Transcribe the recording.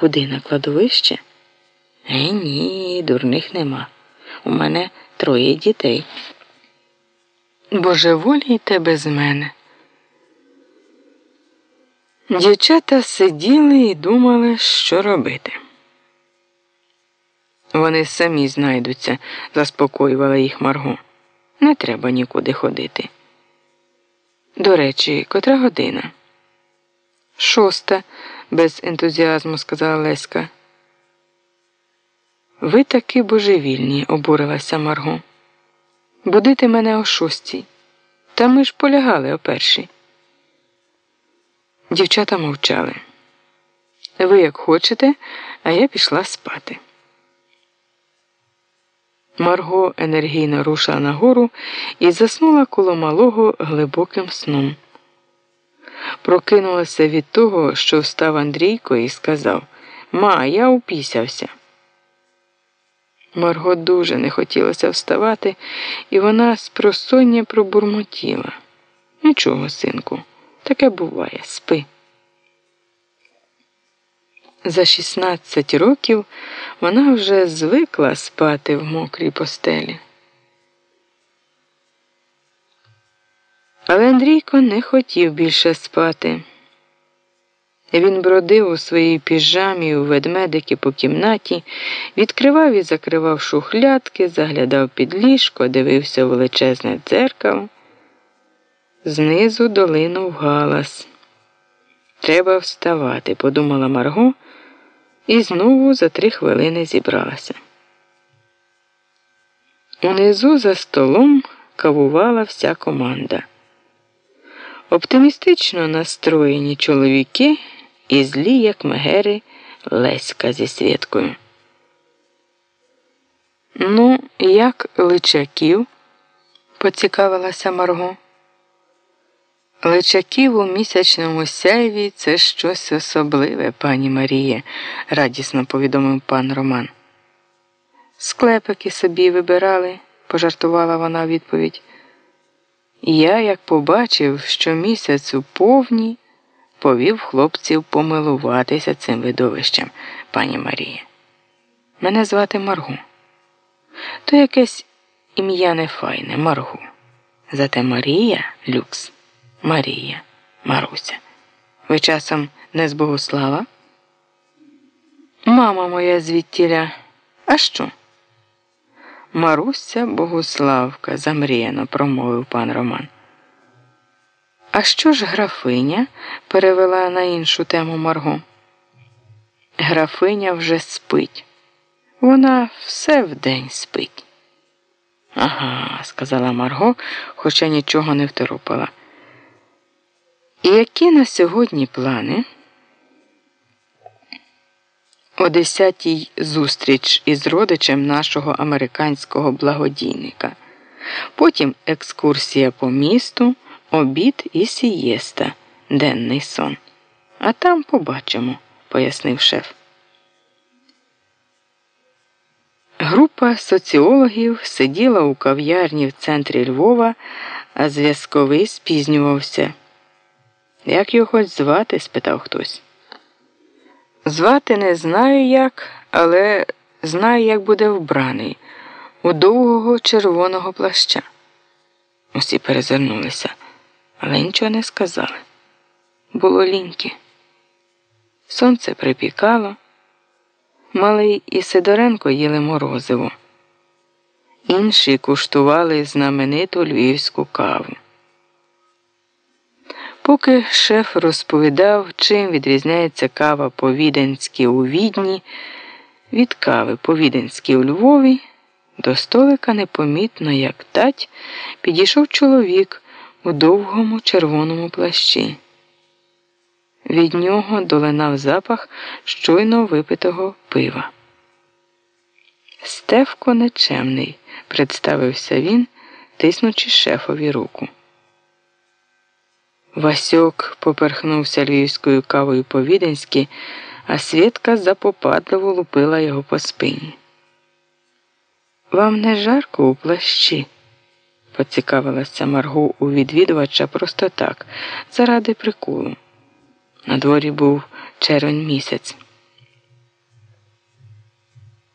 Куди на кладовище? Е, ні, дурних нема. У мене троє дітей. Божеволійте без мене. Дівчата сиділи і думали, що робити. Вони самі знайдуться, заспокоювала їх Марго. Не треба нікуди ходити. До речі, котра година? Шоста, без ентузіазму сказала Леська. Ви таки божевільні, обурилася Марго. Будити мене о шостій. Та ми ж полягали о першій. Дівчата мовчали. Ви як хочете, а я пішла спати. Марго енергійно рушила нагору і заснула коло малого глибоким сном. Прокинулася від того, що встав Андрійко і сказав Ма, я упісявся. Марго дуже не хотілося вставати, і вона спросоння пробурмотіла. Нічого, синку, таке буває, спи. За 16 років вона вже звикла спати в мокрій постелі. Але Андрійко не хотів більше спати. Він бродив у своїй піжамі у ведмедики по кімнаті, відкривав і закривав шухлядки, заглядав під ліжко, дивився у величезне дзеркало. Знизу долинув галас. Треба вставати, подумала Марго і знову за три хвилини зібралася. Унизу за столом кавувала вся команда. Оптимістично настроєні чоловіки і злі, як мегери, Леська зі Свєткою. Ну, як личаків? поцікавилася Марго. Личаків у місячному сяйві це щось особливе, пані Марія, радісно повідомив пан Роман. Склепики собі вибирали, пожартувала вона у відповідь. Я, як побачив, що місяць у повні, повів хлопців помилуватися цим видовищем, пані Марія. Мене звати Маргу. То якесь ім'я нефайне, Маргу. Зате Марія люкс. Марія, Маруся. Ви часом не з Богослава? Мама моя звідтіля. А що? Маруся Богославка, замріяно промовив пан Роман. А що ж графиня? перевела на іншу тему Марго. Графиня вже спить. Вона все вдень спить. Ага, сказала Марго, хоча нічого не второпала. І які на сьогодні плани? О десятій зустріч із родичем нашого американського благодійника. Потім екскурсія по місту, обід і сієста, денний сон. А там побачимо, пояснив шеф. Група соціологів сиділа у кав'ярні в центрі Львова, а зв'язковий спізнювався. Як його звати? спитав хтось. Звати не знаю як, але знаю, як буде вбраний у довгого червоного плаща. Усі перезирнулися, але нічого не сказали. Було ліньки. Сонце припікало. Малий і Сидоренко їли морозиво. Інші куштували знамениту львівську каву. Поки шеф розповідав, чим відрізняється кава по-віденськи у відні, від кави по-віденськи у Львові, до столика непомітно, як тать, підійшов чоловік у довгому червоному плащі. Від нього долинав запах щойно випитого пива. Стевко нечемний, представився він, тиснучи шефові руку. Васьок поперхнувся львівською кавою по віденськи, а Свідка запопадливо лупила його по спині. Вам не жарко у плащі? поцікавилася Марго у відвідувача просто так, заради приколу. На дворі був червень місяць.